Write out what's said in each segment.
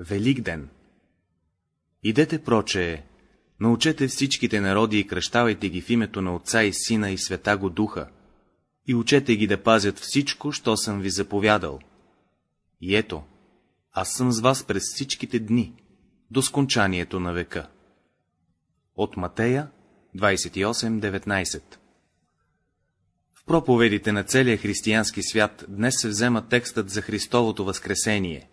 Велик ден Идете прочее, научете всичките народи и кръщавайте ги в името на Отца и Сина и Света го Духа, и учете ги да пазят всичко, що съм ви заповядал. И ето, аз съм с вас през всичките дни, до скончанието на века. От Матея 28.19 В проповедите на целия християнски свят днес се взема текстът за Христовото възкресение.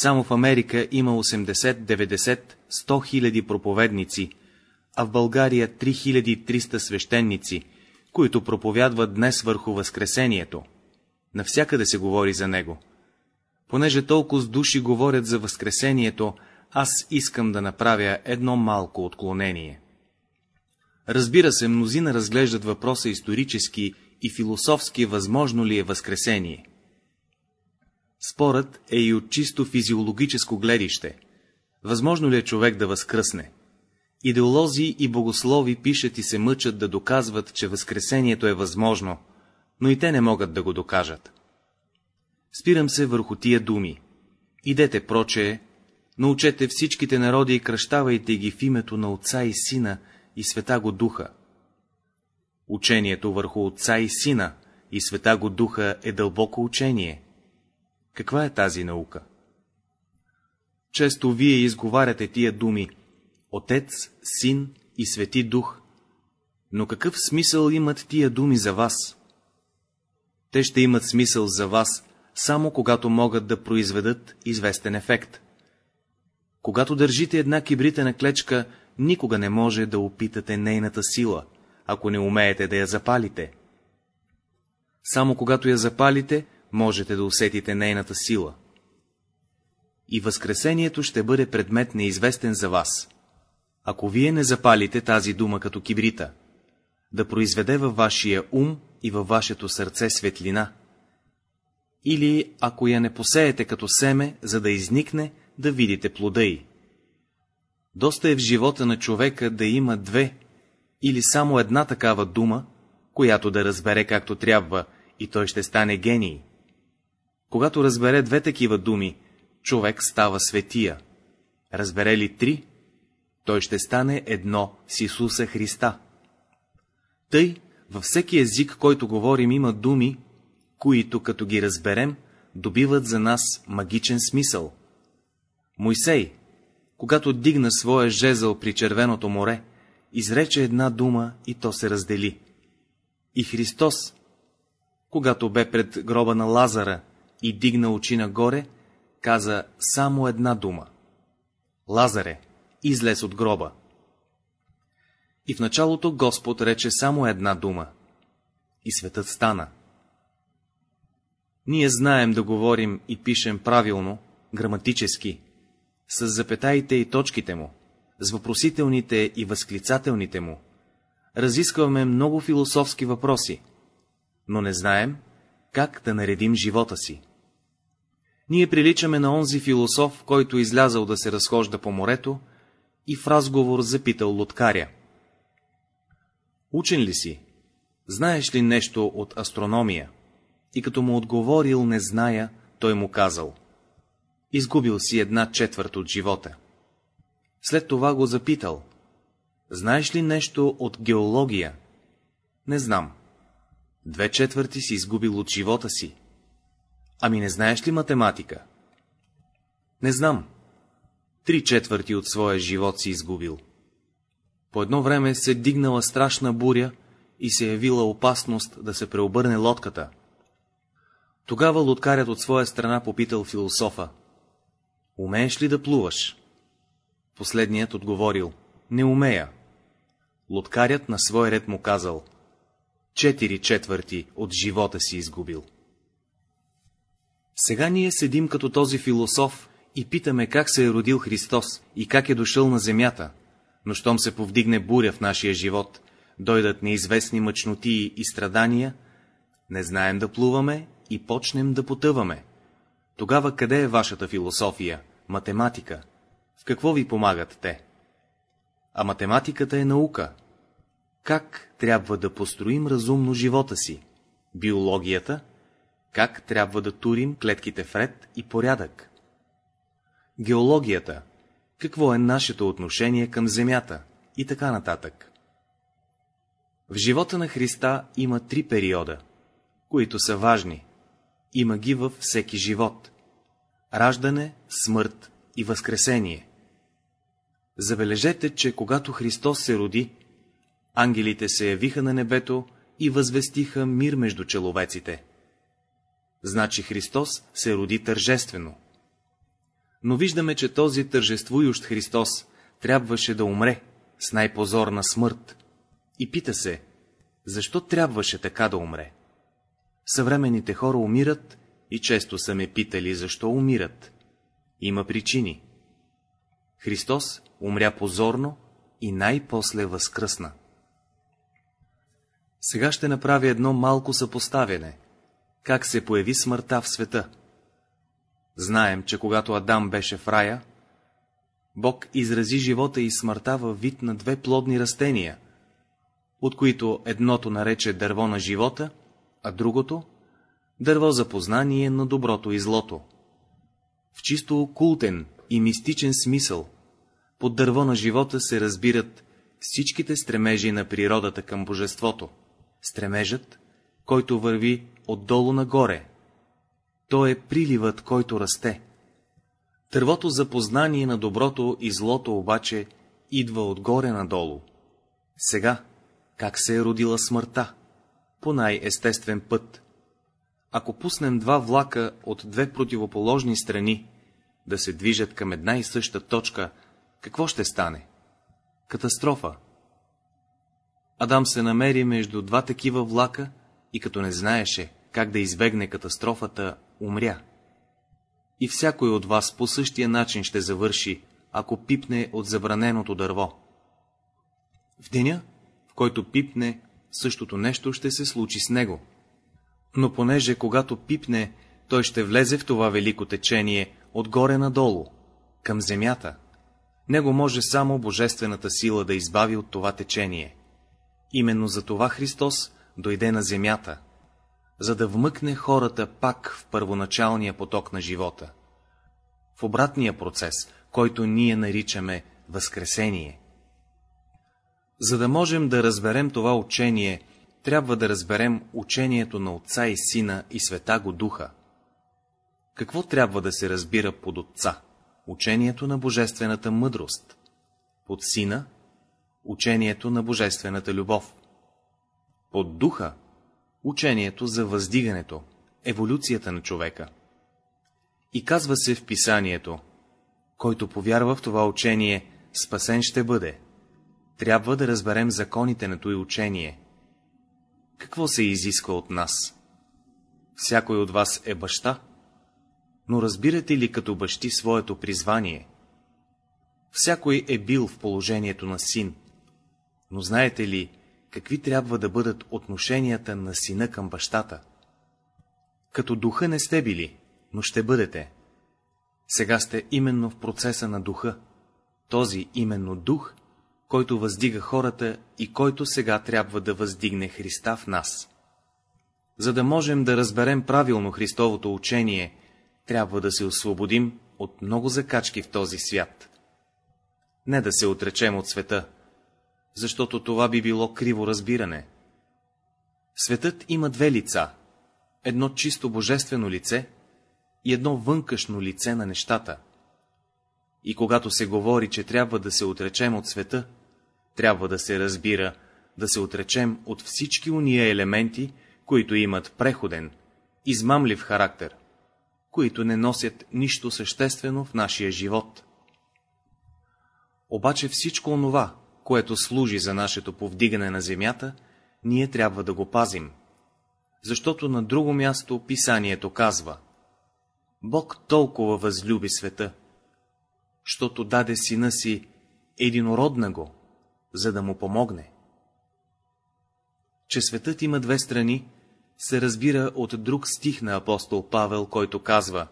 Само в Америка има 80, 90, 100 хиляди проповедници, а в България 3300 свещеници, които проповядват днес върху Възкресението. Навсякъде се говори за него. Понеже толкова с души говорят за Възкресението, аз искам да направя едно малко отклонение. Разбира се, мнозина разглеждат въпроса исторически и философски, възможно ли е Възкресение. Спорът е и от чисто физиологическо гледище. Възможно ли е човек да възкръсне? Идеолози и богослови пишат и се мъчат да доказват, че Възкресението е възможно, но и те не могат да го докажат. Спирам се върху тия думи. Идете прочее, научете всичките народи и кръщавайте ги в името на Отца и Сина и Света го Духа. Учението върху Отца и Сина и Света го Духа е дълбоко учение. Каква е тази наука? Често вие изговаряте тия думи Отец, Син и Свети Дух. Но какъв смисъл имат тия думи за вас? Те ще имат смисъл за вас, само когато могат да произведат известен ефект. Когато държите една кибритена клечка, никога не може да опитате нейната сила, ако не умеете да я запалите. Само когато я запалите, можете да усетите нейната сила. И възкресението ще бъде предмет неизвестен за вас, ако вие не запалите тази дума като кибрита, да произведе във вашия ум и във вашето сърце светлина. Или, ако я не посеете като семе, за да изникне, да видите плода й. Доста е в живота на човека да има две или само една такава дума, която да разбере както трябва, и той ще стане гений. Когато разбере две такива думи, човек става светия. Разбере ли три, той ще стане едно с Исуса Христа. Тъй, във всеки език, който говорим, има думи, които, като ги разберем, добиват за нас магичен смисъл. Мойсей, когато дигна своя жезъл при Червеното море, изрече една дума и то се раздели. И Христос, когато бе пред гроба на Лазара и дигна очи нагоре, каза само една дума. Лазаре, излез от гроба. И в началото Господ рече само една дума. И светът стана. Ние знаем да говорим и пишем правилно, граматически, с запетаите и точките му, с въпросителните и възклицателните му. Разискваме много философски въпроси, но не знаем как да наредим живота си. Ние приличаме на онзи философ, който излязал да се разхожда по морето и в разговор запитал лодкаря. Учен ли си? Знаеш ли нещо от астрономия? И като му отговорил не зная, той му казал. Изгубил си една четвърт от живота. След това го запитал. Знаеш ли нещо от геология? Не знам. Две четвърти си изгубил от живота си. Ами не знаеш ли математика? Не знам. Три четвърти от своя живот си изгубил. По едно време се дигнала страшна буря и се явила опасност да се преобърне лодката. Тогава лодкарят от своя страна попитал философа. Умееш ли да плуваш? Последният отговорил. Не умея. Лодкарят на свой ред му казал. Четири четвърти от живота си изгубил. Сега ние седим като този философ и питаме как се е родил Христос и как е дошъл на земята, но щом се повдигне буря в нашия живот, дойдат неизвестни мъчноти и страдания, не знаем да плуваме и почнем да потъваме. Тогава къде е вашата философия, математика? В какво ви помагат те? А математиката е наука. Как трябва да построим разумно живота си? Биологията? Как трябва да турим клетките в ред и порядък? геологията, какво е нашето отношение към Земята и така нататък. В живота на Христа има три периода, които са важни. Има ги във всеки живот. Раждане, смърт и възкресение. Забележете, че когато Христос се роди, ангелите се явиха на небето и възвестиха мир между человеците. Значи Христос се роди тържествено. Но виждаме, че този тържествующ Христос трябваше да умре с най-позорна смърт. И пита се, защо трябваше така да умре? Съвременните хора умират и често са ме питали, защо умират. Има причини. Христос умря позорно и най-после възкръсна. Сега ще направя едно малко съпоставяне, как се появи смъртта в света. Знаем, че когато Адам беше в рая, Бог изрази живота и смъртта във вид на две плодни растения, от които едното нарече дърво на живота, а другото — дърво за познание на доброто и злото. В чисто окултен и мистичен смисъл, под дърво на живота се разбират всичките стремежи на природата към божеството, стремежът, който върви отдолу нагоре. То е приливът, който расте. Дървото за познание на доброто и злото обаче идва отгоре надолу. Сега, как се е родила смъртта? По най-естествен път. Ако пуснем два влака от две противоположни страни, да се движат към една и съща точка, какво ще стане? Катастрофа. Адам се намери между два такива влака и като не знаеше как да избегне катастрофата, умря. И всякой от вас по същия начин ще завърши, ако пипне от забраненото дърво. В деня, в който пипне, същото нещо ще се случи с него. Но понеже когато пипне, той ще влезе в това велико течение отгоре надолу, към земята. Него може само божествената сила да избави от това течение. Именно за това Христос дойде на земята, за да вмъкне хората пак в първоначалния поток на живота, в обратния процес, който ние наричаме Възкресение. За да можем да разберем това учение, трябва да разберем учението на Отца и Сина и Света го Духа. Какво трябва да се разбира под Отца? Учението на Божествената мъдрост. Под Сина — учението на Божествената любов. Под Духа — учението за въздигането, еволюцията на човека. И казва се в писанието, който повярва в това учение, спасен ще бъде. Трябва да разберем законите на той учение. Какво се изисква от нас? Всякой от вас е баща, но разбирате ли като бащи своето призвание? Всякой е бил в положението на син, но знаете ли, какви трябва да бъдат отношенията на сина към бащата? Като духа не сте били, но ще бъдете. Сега сте именно в процеса на духа, този именно дух, който въздига хората и който сега трябва да въздигне Христа в нас. За да можем да разберем правилно Христовото учение, трябва да се освободим от много закачки в този свят. Не да се отречем от света, защото това би било криво разбиране. Светът има две лица, едно чисто божествено лице и едно вънкашно лице на нещата. И когато се говори, че трябва да се отречем от света, трябва да се разбира, да се отречем от всички уния елементи, които имат преходен, измамлив характер, които не носят нищо съществено в нашия живот. Обаче всичко онова, което служи за нашето повдигане на земята, ние трябва да го пазим, защото на друго място писанието казва Бог толкова възлюби света, щото даде сина си единородна го, за да му помогне. Че светът има две страни, се разбира от друг стих на апостол Павел, който казва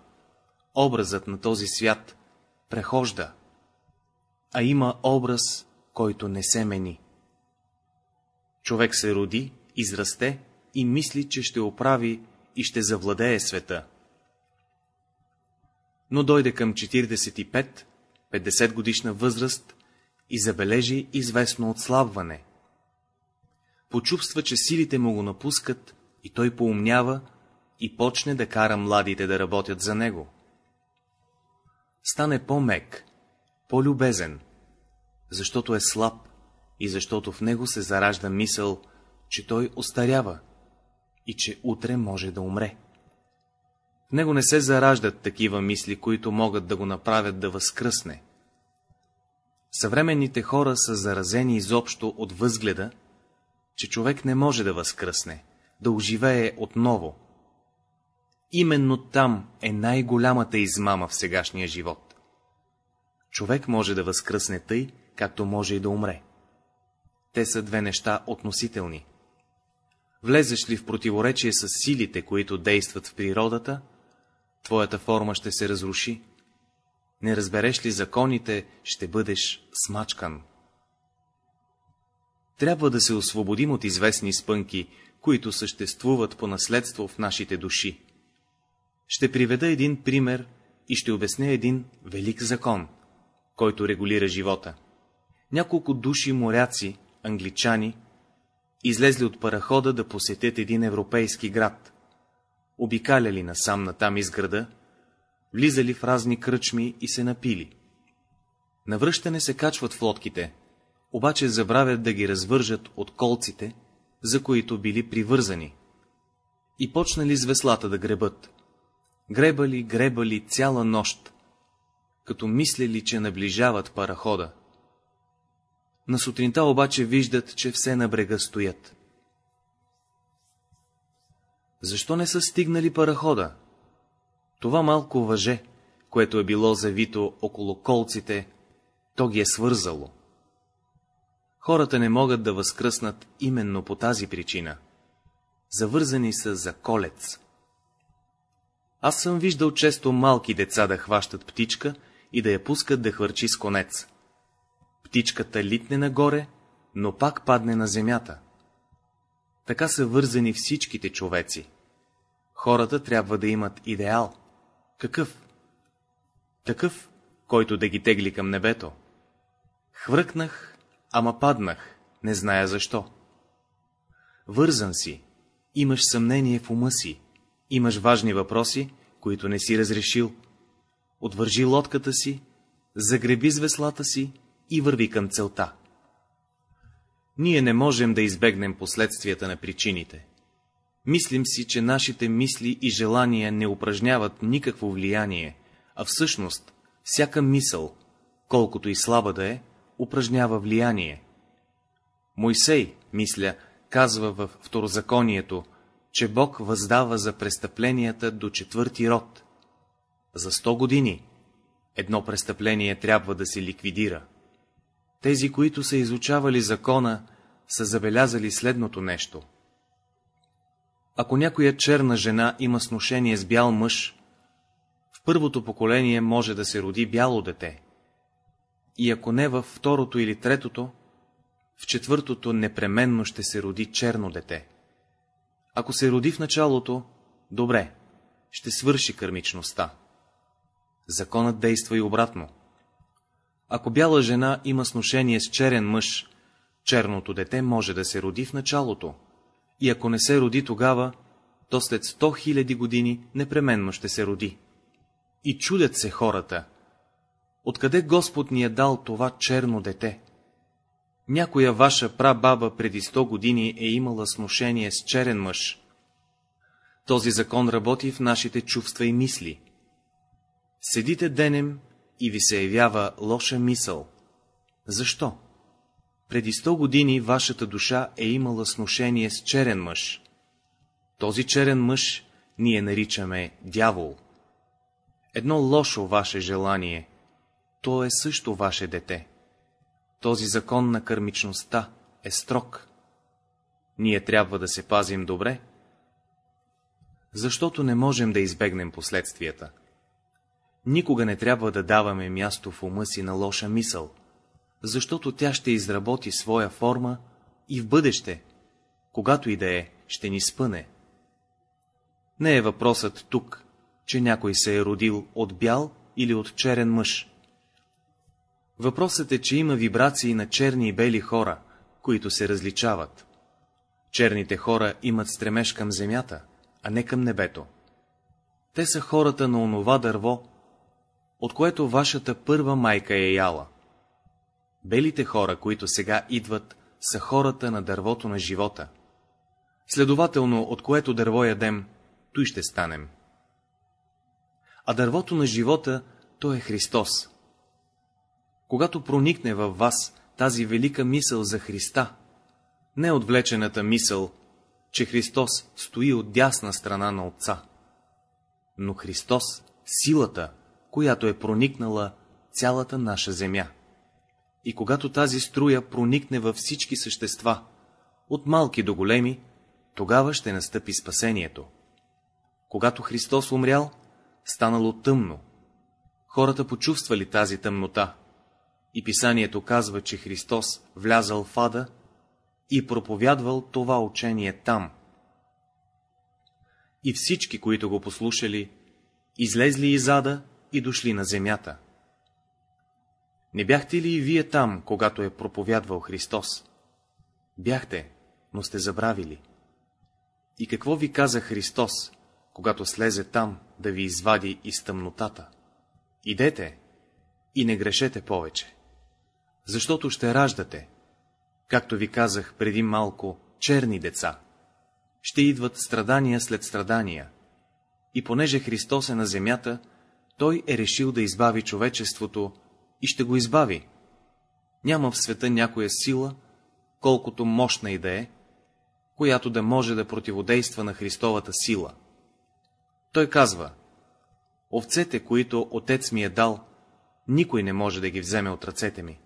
Образът на този свят прехожда, а има образ, който не се мени. Човек се роди, израсте и мисли, че ще оправи и ще завладее света. но дойде към 45-50 годишна възраст и забележи известно отслабване. Почувства, че силите му го напускат и той поумнява и почне да кара младите да работят за него. Стане по-мек, по-любезен, защото е слаб и защото в него се заражда мисъл, че той остарява и че утре може да умре. В него не се зараждат такива мисли, които могат да го направят да възкръсне. Съвременните хора са заразени изобщо от възгледа, че човек не може да възкръсне, да оживее отново. Именно там е най-голямата измама в сегашния живот. Човек може да възкръсне тъй, както може и да умре. Те са две неща относителни. Влезеш ли в противоречие с силите, които действат в природата, твоята форма ще се разруши. Не разбереш ли законите, ще бъдеш смачкан. Трябва да се освободим от известни спънки, които съществуват по наследство в нашите души. Ще приведа един пример и ще обясня един велик закон, който регулира живота. Няколко души моряци, англичани, излезли от парахода да посетят един европейски град. Обикаляли насам натам из града, влизали в разни кръчми и се напили. Навръщане се качват в лодките, обаче забравят да ги развържат от колците, за които били привързани. И почнали с веслата да гребат. Гребали, гребали цяла нощ, като мислели, че наближават парахода. На сутринта обаче виждат, че все на брега стоят. Защо не са стигнали парахода? Това малко въже, което е било завито около колците, то ги е свързало. Хората не могат да възкръснат именно по тази причина. Завързани са за колец. Аз съм виждал често малки деца да хващат птичка и да я пускат да хвърчи с конец. Птичката литне нагоре, но пак падне на земята. Така са вързани всичките човеци. Хората трябва да имат идеал. Какъв? Такъв, който да ги тегли към небето. Хвъркнах, ама паднах, не зная защо. Вързан си, имаш съмнение в ума си, имаш важни въпроси, които не си разрешил. Отвържи лодката си, загреби с си и върви към целта. Ние не можем да избегнем последствията на причините. Мислим си, че нашите мисли и желания не упражняват никакво влияние, а всъщност всяка мисъл, колкото и слаба да е, упражнява влияние. Мойсей, мисля, казва в Второзаконието, че Бог въздава за престъпленията до четвърти род. За сто години едно престъпление трябва да се ликвидира. Тези, които са изучавали закона, са забелязали следното нещо. Ако някоя черна жена има сношение с бял мъж, в първото поколение може да се роди бяло дете. И ако не във второто или третото, в четвъртото непременно ще се роди черно дете. Ако се роди в началото, добре, ще свърши кърмичността. Законът действа и обратно. Ако бяла жена има сношение с черен мъж, черното дете може да се роди в началото, и ако не се роди тогава, то след сто хиляди години непременно ще се роди. И чудят се хората. Откъде Господ ни е дал това черно дете? Някоя ваша прабаба преди сто години е имала сношение с черен мъж. Този закон работи в нашите чувства и мисли. Седите денем и ви се явява лоша мисъл. Защо? Преди сто години вашата душа е имала сношение с черен мъж. Този черен мъж ние наричаме дявол. Едно лошо ваше желание, то е също ваше дете. Този закон на кърмичността е строг. Ние трябва да се пазим добре, защото не можем да избегнем последствията. Никога не трябва да даваме място в ума си на лоша мисъл, защото тя ще изработи своя форма и в бъдеще, когато и да е, ще ни спъне. Не е въпросът тук, че някой се е родил от бял или от черен мъж. Въпросът е, че има вибрации на черни и бели хора, които се различават. Черните хора имат стремеж към земята, а не към небето. Те са хората на онова дърво, от което вашата първа майка е яла. Белите хора, които сега идват, са хората на дървото на живота. Следователно, от което дърво ядем, той ще станем. А дървото на живота, то е Христос. Когато проникне във вас тази велика мисъл за Христа, не отвлечената мисъл, че Христос стои от дясна страна на Отца, но Христос, силата, която е проникнала цялата наша земя. И когато тази струя проникне във всички същества, от малки до големи, тогава ще настъпи спасението. Когато Христос умрял, станало тъмно. Хората почувствали тази тъмнота. И писанието казва, че Христос влязал в ада и проповядвал това учение там. И всички, които го послушали, излезли из ада и дошли на земята. Не бяхте ли и вие там, когато е проповядвал Христос? Бяхте, но сте забравили. И какво ви каза Христос, когато слезе там да ви извади из тъмнотата? Идете и не грешете повече, защото ще раждате, както ви казах преди малко, черни деца. Ще идват страдания след страдания. И понеже Христос е на земята, Той е решил да избави човечеството и ще го избави. Няма в света някоя сила, колкото мощна и да е, която да може да противодейства на Христовата сила. Той казва, овцете, които отец ми е дал, никой не може да ги вземе от ръцете ми,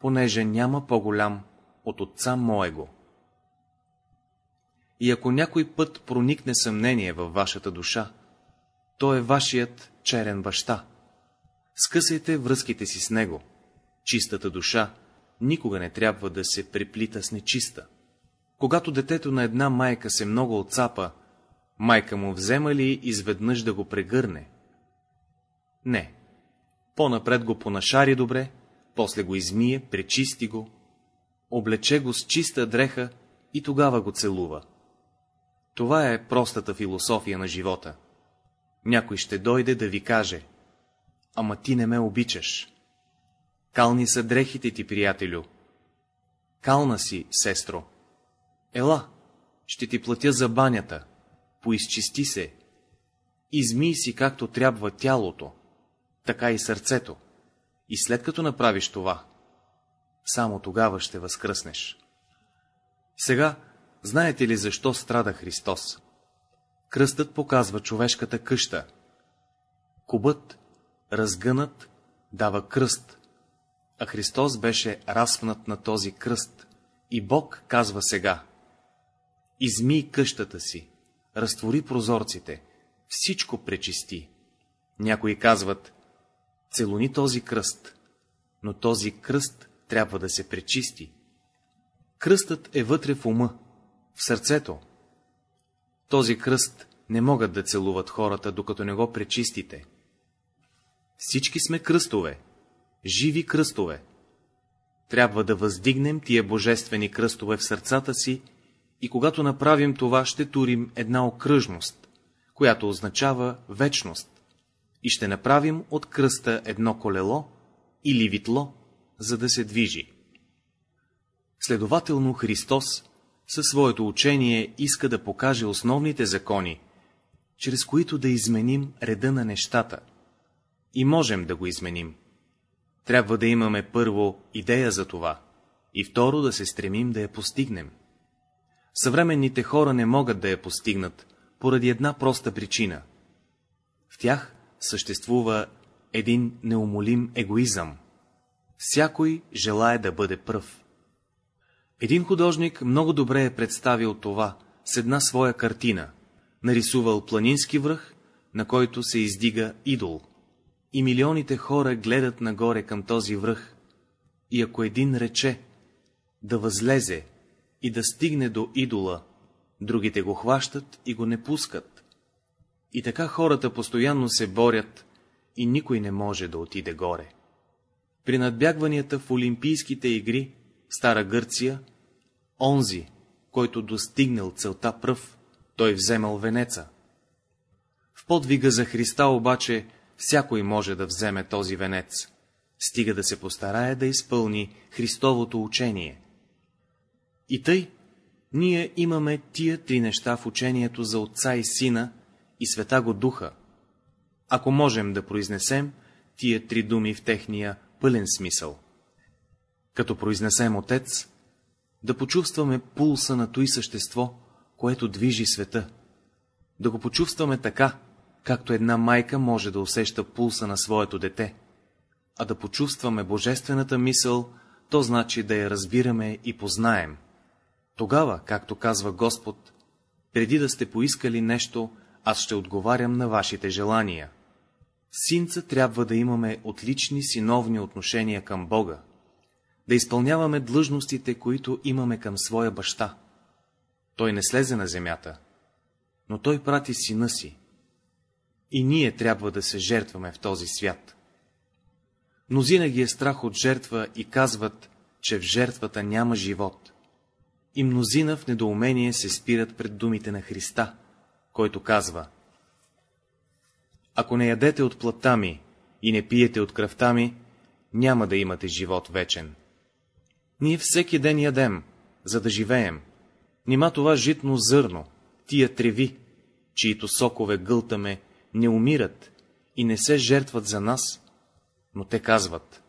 понеже няма по-голям от отца моего. И ако някой път проникне съмнение във вашата душа, то е вашият черен баща. Скъсайте връзките си с него. Чистата душа никога не трябва да се преплита с нечиста. Когато детето на една майка се много отцапа, майка му взема ли изведнъж да го прегърне? Не. По-напред го понашари добре, после го измие, пречисти го, облече го с чиста дреха и тогава го целува. Това е простата философия на живота. Някой ще дойде да ви каже, ама ти не ме обичаш. Кални са дрехите ти, приятелю. Кална си, сестро. Ела, ще ти платя за банята, поизчисти се, измий си както трябва тялото, така и сърцето, и след като направиш това, само тогава ще възкръснеш. Сега, знаете ли защо страда Христос? Кръстът показва човешката къща. Кубът, разгънат, дава кръст, а Христос беше разпнат на този кръст, и Бог казва сега измий къщата си, разтвори прозорците, всичко пречисти. Някои казват, целуни този кръст, но този кръст трябва да се пречисти. Кръстът е вътре в ума, в сърцето. Този кръст не могат да целуват хората, докато не го пречистите. Всички сме кръстове, живи кръстове. Трябва да въздигнем тия божествени кръстове в сърцата си и когато направим това, ще турим една окръжност, която означава вечност, и ще направим от кръста едно колело или витло, за да се движи. Следователно Христос със своето учение иска да покаже основните закони, чрез които да изменим реда на нещата. И можем да го изменим. Трябва да имаме първо идея за това, и второ да се стремим да я постигнем. Съвременните хора не могат да я постигнат, поради една проста причина. В тях съществува един неумолим егоизъм. Всякой желая да бъде пръв. Един художник много добре е представил това с една своя картина, нарисувал планински връх, на който се издига идол. И милионите хора гледат нагоре към този връх, и ако един рече да възлезе и да стигне до идола, другите го хващат и го не пускат. И така хората постоянно се борят и никой не може да отиде горе. При надбягванията в Олимпийските игри Стара Гърция, онзи, който достигнал целта пръв, той вземал венеца. В подвига за Христа обаче всякой може да вземе този венец, стига да се постарае да изпълни Христовото учение. И тъй, ние имаме тия три неща в учението за Отца и Сина и Света го Духа, ако можем да произнесем тия три думи в техния пълен смисъл. Като произнесем Отец, да почувстваме пулса на той същество, което движи света, да го почувстваме така, както една майка може да усеща пулса на своето дете, а да почувстваме божествената мисъл, то значи да я разбираме и познаем. Тогава, както казва Господ, преди да сте поискали нещо, аз ще отговарям на вашите желания. Синца трябва да имаме отлични синовни отношения към Бога, да изпълняваме длъжностите, които имаме към своя баща. Той не слезе на земята, но той прати сина си. И ние трябва да се жертваме в този свят. Мнозина ги е страх от жертва и казват, че в жертвата няма живот. И мнозина в недоумение се спират пред думите на Христа, който казва Ако не ядете от плътта ми и не пиете от кръвта ми, няма да имате живот вечен. Ние всеки ден ядем, за да живеем. Нима това житно зърно, тия треви, чието сокове гълтаме, не умират и не се жертват за нас, но те казват,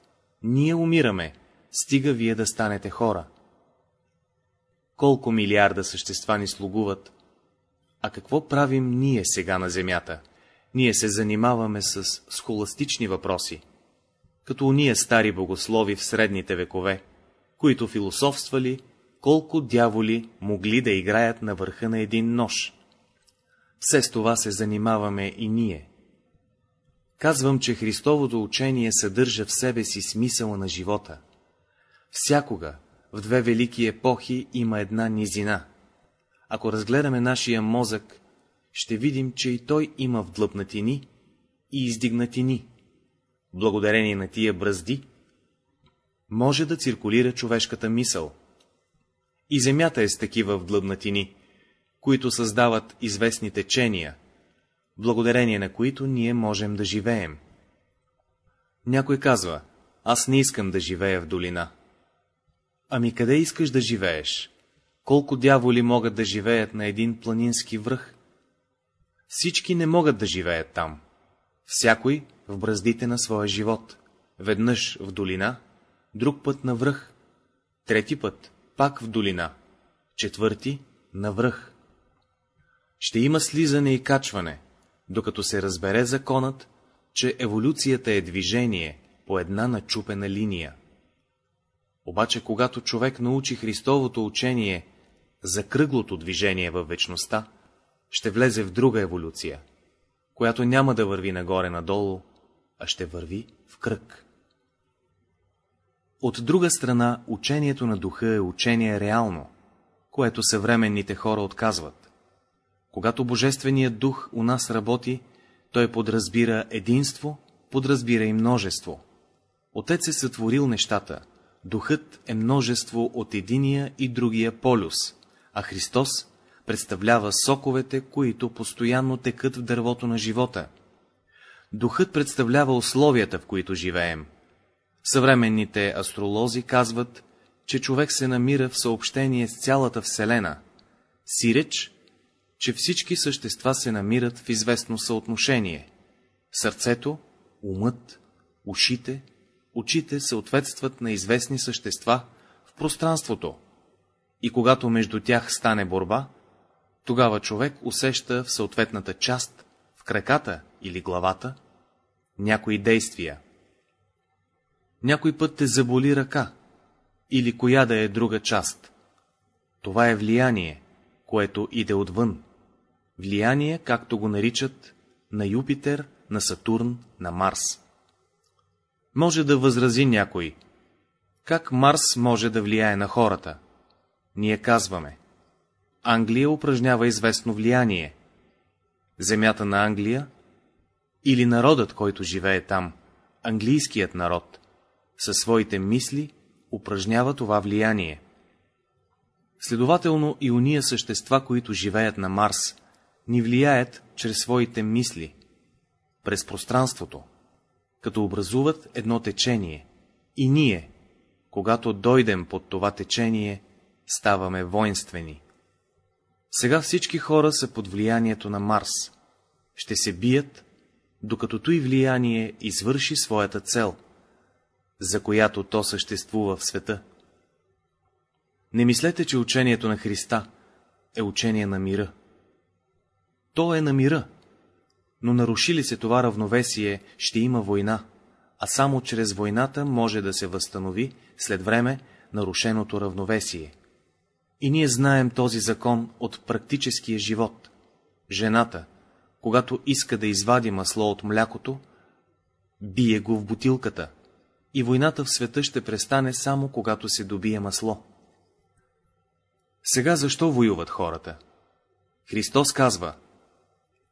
ние умираме, стига вие да станете хора. Колко милиарда същества ни слугуват, а какво правим ние сега на земята? Ние се занимаваме с схоластични въпроси, като уния стари богослови в средните векове, които философствали, колко дяволи могли да играят на върха на един нож. Все с това се занимаваме и ние. Казвам, че Христовото учение съдържа в себе си смисъла на живота. Всякога, в две велики епохи, има една низина. Ако разгледаме нашия мозък, ще видим, че и той има вдлъпнатини и издигнатини. Благодарение на тия бръзди, може да циркулира човешката мисъл. И земята е с такива вдлъбнатини, които създават известни течения, благодарение на които ние можем да живеем. Някой казва, аз не искам да живея в долина. Ами къде искаш да живееш? Колко дяволи могат да живеят на един планински връх? Всички не могат да живеят там. Всякой в браздите на своя живот, веднъж в долина, друг път на връх, трети път пак в долина, четвърти на връх. Ще има слизане и качване, докато се разбере законът, че еволюцията е движение по една начупена линия. Обаче, когато човек научи Христовото учение за кръглото движение във вечността, ще влезе в друга еволюция, която няма да върви нагоре-надолу, а ще върви в кръг. От друга страна, учението на духа е учение реално, което съвременните хора отказват. Когато Божественият дух у нас работи, той подразбира единство, подразбира и множество. Отец е сътворил нещата, духът е множество от единия и другия полюс, а Христос представлява соковете, които постоянно текат в дървото на живота. Духът представлява условията, в които живеем, Съвременните астролози казват, че човек се намира в съобщение с цялата Вселена, сиреч, че всички същества се намират в известно съотношение. Сърцето, умът, ушите, очите съответстват на известни същества в пространството, и когато между тях стане борба, тогава човек усеща в съответната част, в краката или главата, някои действия някой път те заболи ръка, или коя да е друга част. Това е влияние, което иде отвън. Влияние, както го наричат, на Юпитер, на Сатурн, на Марс. Може да възрази някой. Как Марс може да влияе на хората? Ние казваме. Англия упражнява известно влияние. земята на Англия, или народът, който живее там, английският народ, със своите мисли упражнява това влияние. Следователно и уния същества, които живеят на Марс, ни влияят чрез своите мисли, през пространството, като образуват едно течение, и ние, когато дойдем под това течение, ставаме воинствени. Сега всички хора са под влиянието на Марс. Ще се бият, докато той влияние извърши своята цел, за която то съществува в света. Не мислете, че учението на Христа е учение на мира. То е на мира, но наруши ли се това равновесие, ще има война, а само чрез войната може да се възстанови след време нарушеното равновесие. И ние знаем този закон от практическия живот. Жената, когато иска да извади масло от млякото, бие го в бутилката, и войната в света ще престане само когато се добие масло. Сега защо воюват хората? Христос казва,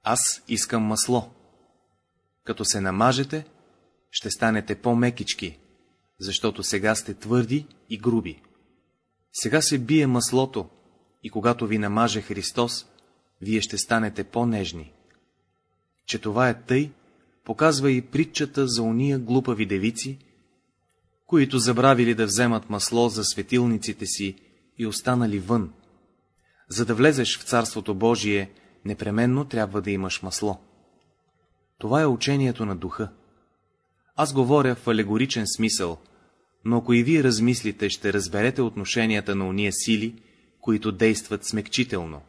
аз искам масло. Като се намажете, ще станете по-мекички, защото сега сте твърди и груби. Сега се бие маслото и когато ви намаже Христос, вие ще станете по-нежни. Че това е тъй, показва и притчата за уния глупави девици, които забравили да вземат масло за светилниците си и останали вън. За да влезеш в Царството Божие, непременно трябва да имаш масло. Това е учението на духа. Аз говоря в алегоричен смисъл, но ако и вие размислите, ще разберете отношенията на уния сили, които действат смекчително.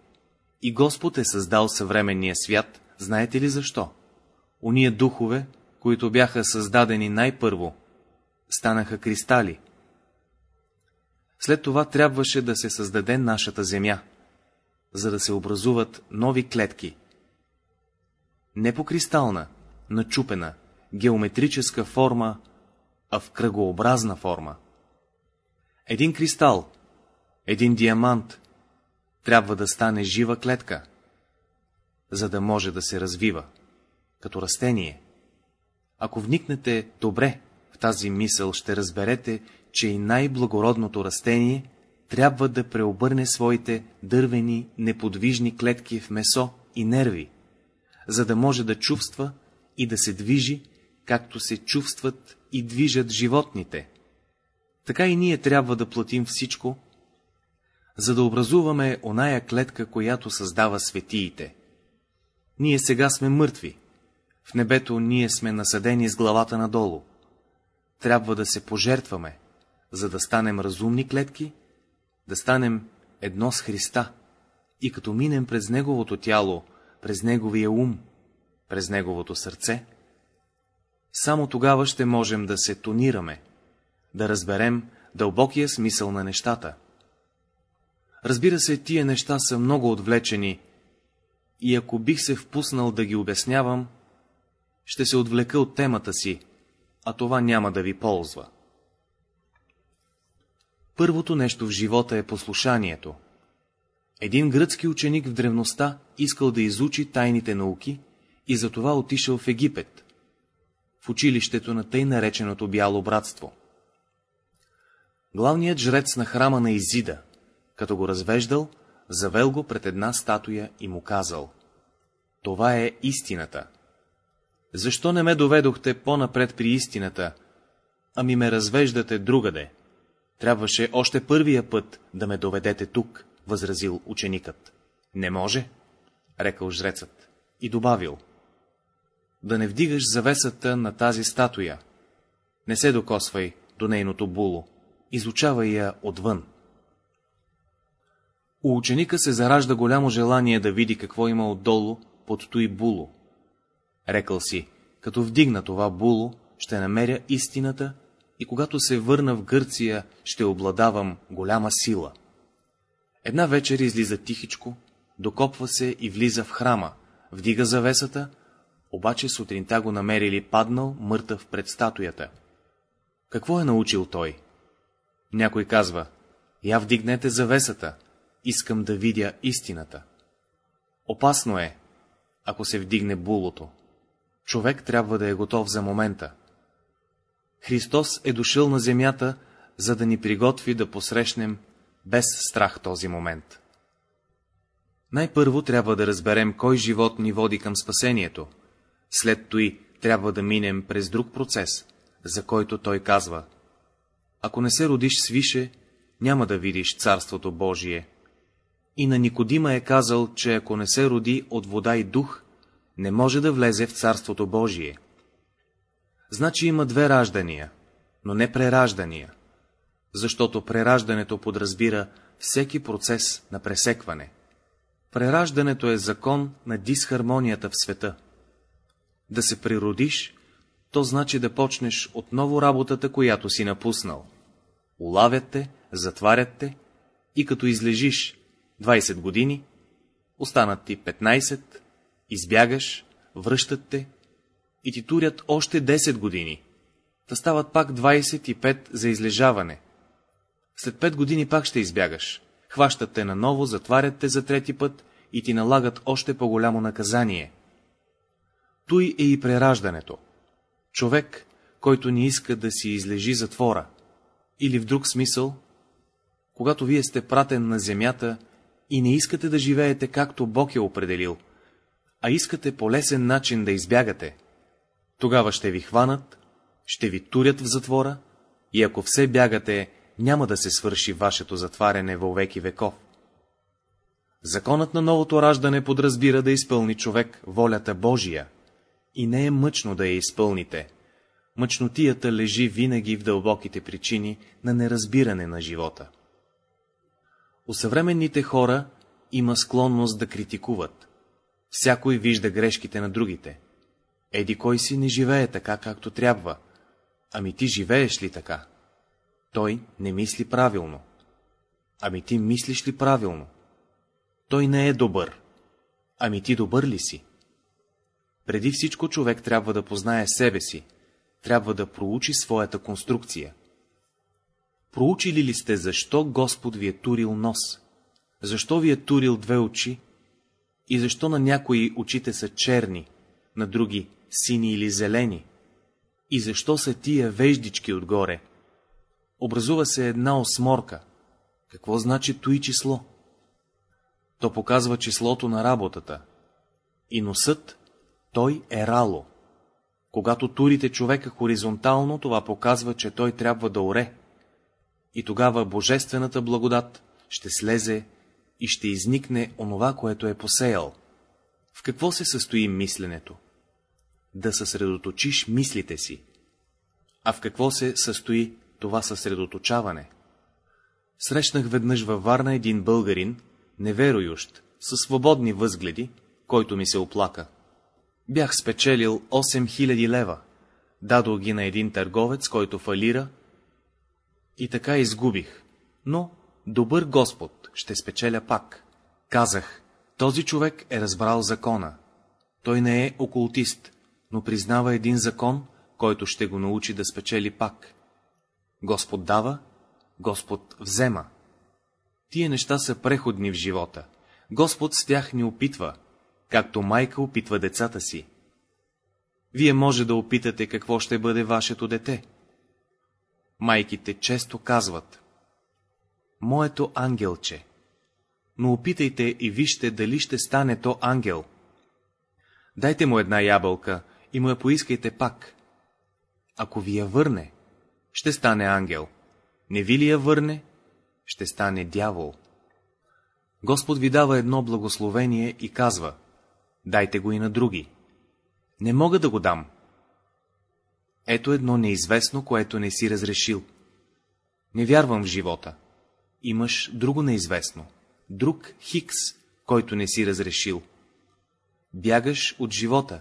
И Господ е създал съвременния свят, знаете ли защо? Уния духове, които бяха създадени най-първо, станаха кристали. След това трябваше да се създаде нашата земя, за да се образуват нови клетки. Не по кристална, начупена, геометрическа форма, а в кръгообразна форма. Един кристал, един диамант трябва да стане жива клетка, за да може да се развива, като растение. Ако вникнете добре тази мисъл, ще разберете, че и най-благородното растение трябва да преобърне своите дървени, неподвижни клетки в месо и нерви, за да може да чувства и да се движи, както се чувстват и движат животните. Така и ние трябва да платим всичко, за да образуваме оная клетка, която създава светиите. Ние сега сме мъртви. В небето ние сме насъдени с главата надолу. Трябва да се пожертваме, за да станем разумни клетки, да станем едно с Христа и като минем през Неговото тяло, през Неговия ум, през Неговото сърце, само тогава ще можем да се тонираме, да разберем дълбокия смисъл на нещата. Разбира се, тия неща са много отвлечени и ако бих се впуснал да ги обяснявам, ще се отвлека от темата си, а това няма да ви ползва. Първото нещо в живота е послушанието. Един гръцки ученик в древността искал да изучи тайните науки и затова отишъл в Египет, в училището на тъй нареченото бяло братство. Главният жрец на храма на Изида, като го развеждал, завел го пред една статуя и му казал — това е истината. Защо не ме доведохте по-напред при истината, ами ме развеждате другаде? Трябваше още първия път да ме доведете тук, възразил ученикът. Не може, рекал жрецът и добавил. Да не вдигаш завесата на тази статуя. Не се докосвай до нейното було, изучавай я отвън. У ученика се заражда голямо желание да види какво има отдолу под той було. Рекал си, като вдигна това було, ще намеря истината и когато се върна в Гърция, ще обладавам голяма сила. Една вечер излиза тихичко, докопва се и влиза в храма, вдига завесата, обаче сутринта го намерили паднал, мъртъв пред статуята. Какво е научил той? Някой казва, я вдигнете завесата, искам да видя истината. Опасно е. ако се вдигне булото. Човек трябва да е готов за момента. Христос е дошъл на земята, за да ни приготви да посрещнем без страх този момент. Най-първо трябва да разберем, кой живот ни води към спасението. След той трябва да минем през друг процес, за който той казва. Ако не се родиш свише, няма да видиш Царството Божие. И на Никодима е казал, че ако не се роди от вода и дух, не може да влезе в Царството Божие. Значи има две раждания, но не прераждания, защото прераждането подразбира всеки процес на пресекване. Прераждането е закон на дисхармонията в света. Да се природиш, то значи да почнеш отново работата, която си напуснал. Улавят те, затварят те и като излежиш 20 години, останат ти 15, избягаш, връщат те и ти турят още 10 години. Та стават пак 25 за излежаване. След 5 години пак ще избягаш. Хващат те наново, затварят те за трети път и ти налагат още по-голямо наказание. Той е и прераждането. Човек, който не иска да си излежи затвора, или в друг смисъл, когато вие сте пратен на земята и не искате да живеете както Бог е определил, а искате по лесен начин да избягате, тогава ще ви хванат, ще ви турят в затвора и ако все бягате, няма да се свърши вашето затваряне във веки веков. Законът на новото раждане подразбира да изпълни човек волята Божия, и не е мъчно да я изпълните. Мъчнотията лежи винаги в дълбоките причини на неразбиране на живота. У съвременните хора има склонност да критикуват. Всякой вижда грешките на другите. Еди кой си не живее така, както трябва. Ами ти живееш ли така? Той не мисли правилно. Ами ти мислиш ли правилно? Той не е добър. Ами ти добър ли си? Преди всичко човек трябва да познае себе си, трябва да проучи своята конструкция. Проучили ли сте, защо Господ ви е турил нос? Защо ви е турил две очи? И защо на някои очите са черни, на други сини или зелени? И защо са тия веждички отгоре? Образува се една осморка. Какво значи тои число? То показва числото на работата. И носът, той е рало. Когато турите човека хоризонтално, това показва, че той трябва да оре. И тогава божествената благодат ще слезе и ще изникне онова, което е посеял. В какво се състои мисленето? Да съсредоточиш мислите си. А в какво се състои това съсредоточаване? Срещнах веднъж във Варна един българин, неверующ, със свободни възгледи, който ми се оплака. Бях спечелил 8000 лева, дадох ги на един търговец, който фалира, и така изгубих, но добър Господ ще спечеля пак. Казах, този човек е разбрал закона. Той не е окултист, но признава един закон, който ще го научи да спечели пак. Господ дава, Господ взема. Тия неща са преходни в живота. Господ с тях ни опитва, както майка опитва децата си. Вие може да опитате какво ще бъде вашето дете. Майките често казват Моето ангелче, но опитайте и вижте дали ще стане то ангел. Дайте му една ябълка и му я поискайте пак. Ако ви я върне, ще стане ангел. Не ви ли я върне, ще стане дявол. Господ ви дава едно благословение и казва, дайте го и на други. Не мога да го дам. Ето едно неизвестно, което не си разрешил. Не вярвам в живота. Имаш друго неизвестно, друг хикс, който не си разрешил. Бягаш от живота,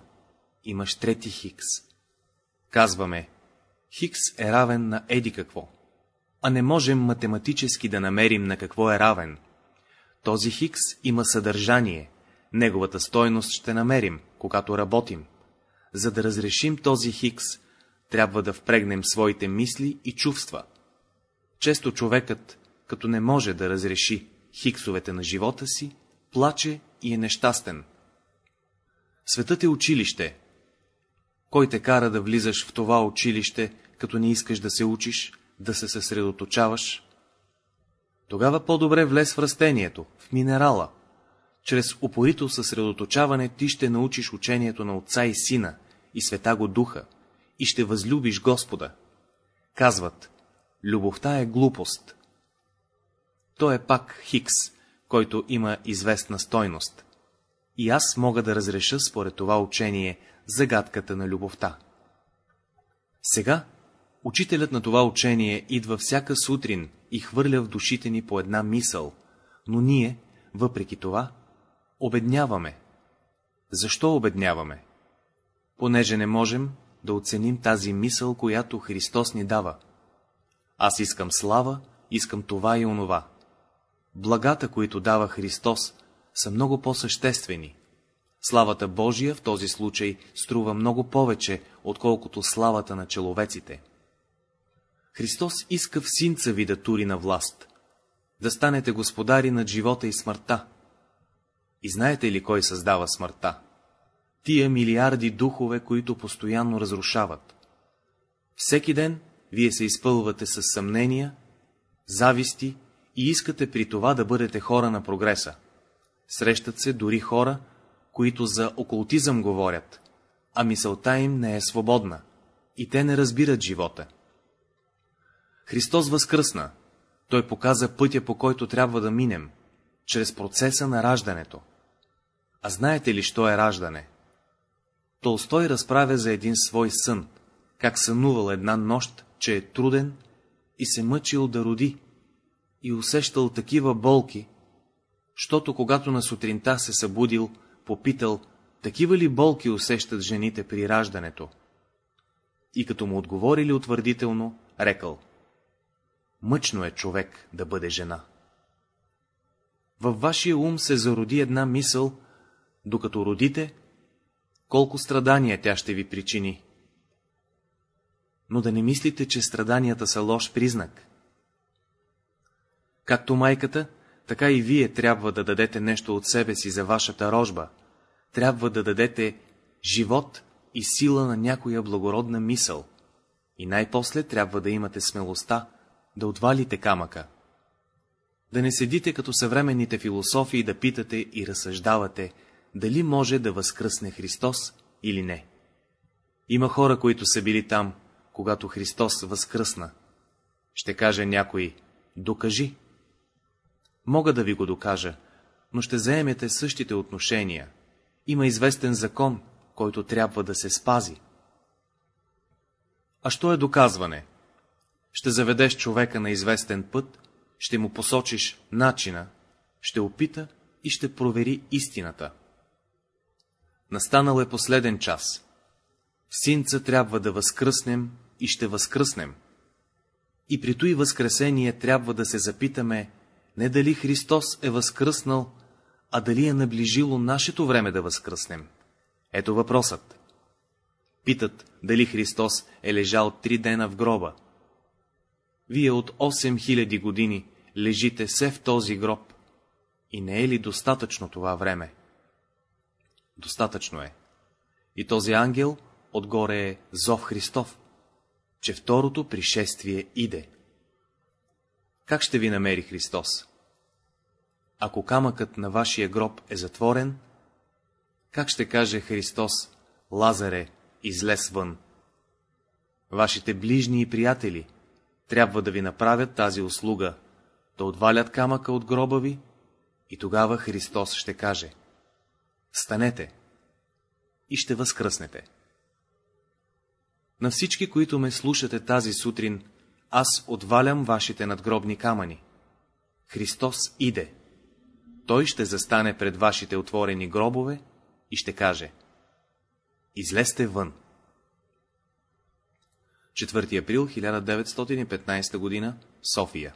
имаш трети хикс. Казваме, хикс е равен на еди какво, а не можем математически да намерим на какво е равен. Този хикс има съдържание, неговата стойност ще намерим, когато работим. За да разрешим този хикс, трябва да впрегнем своите мисли и чувства. Често човекът, като не може да разреши хиксовете на живота си, плаче и е нещастен. Светът е училище. Кой те кара да влизаш в това училище, като не искаш да се учиш, да се съсредоточаваш? Тогава по-добре влез в растението, в минерала. Чрез упорито съсредоточаване ти ще научиш учението на Отца и Сина и Света го Духа и ще възлюбиш Господа. Казват, любовта е глупост. То е пак Хикс, който има известна стойност. И аз мога да разреша според това учение загадката на любовта. Сега учителят на това учение идва всяка сутрин и хвърля в душите ни по една мисъл, но ние, въпреки това, обедняваме. Защо обедняваме? Понеже не можем да оценим тази мисъл, която Христос ни дава. Аз искам слава, искам това и онова. Благата, които дава Христос, са много по-съществени. Славата Божия в този случай струва много повече, отколкото славата на человеците. Христос иска в синца ви да тури на власт, да станете господари над живота и смъртта. И знаете ли кой създава смъртта? Тия милиарди духове, които постоянно разрушават. Всеки ден вие се изпълвате с съмнения, зависти и искате при това да бъдете хора на прогреса. Срещат се дори хора, които за окултизъм говорят, а мисълта им не е свободна, и те не разбират живота. Христос възкръсна, Той показа пътя, по който трябва да минем, чрез процеса на раждането. А знаете ли, що е раждане? Толстой разправя за един свой сън, как сънувал една нощ, че е труден и се мъчил да роди, и усещал такива болки, щото когато на сутринта се събудил, попитал, такива ли болки усещат жените при раждането? И като му отговорили утвърдително, рекал, мъчно е човек да бъде жена. Във вашия ум се зароди една мисъл, докато родите, колко страдания тя ще ви причини. Но да не мислите, че страданията са лош признак. Както майката, така и вие трябва да дадете нещо от себе си за вашата рожба, трябва да дадете живот и сила на някоя благородна мисъл, и най-после трябва да имате смелостта да отвалите камъка. Да не седите като съвременните философии да питате и разсъждавате, дали може да възкръсне Христос или не. Има хора, които са били там, когато Христос възкръсна. Ще каже някой, докажи. Мога да ви го докажа, но ще заемете същите отношения. Има известен закон, който трябва да се спази. А що е доказване? Ще заведеш човека на известен път, ще му посочиш начина, ще опита и ще провери истината. Настанал е последен час. Синца трябва да възкръснем и ще възкръснем. И при той възкресение трябва да се запитаме, не дали Христос е възкръснал, а дали е наближило нашето време да възкръснем. Ето въпросът. Питат, дали Христос е лежал три дена в гроба. Вие от 8000 години лежите се в този гроб. И не е ли достатъчно това време? Достатъчно е. И този ангел отгоре е зов Христов, че второто пришествие иде. Как ще ви намери Христос? Ако камъкът на вашия гроб е затворен, как ще каже Христос, Лазаре, излез вън? Вашите ближни и приятели трябва да ви направят тази услуга, да отвалят камъка от гроба ви, и тогава Христос ще каже Станете и ще възкръснете. На всички, които ме слушате тази сутрин, аз отвалям вашите надгробни камъни. Христос иде. Той ще застане пред вашите отворени гробове и ще каже Излезте вън. 4 април 1915 г. София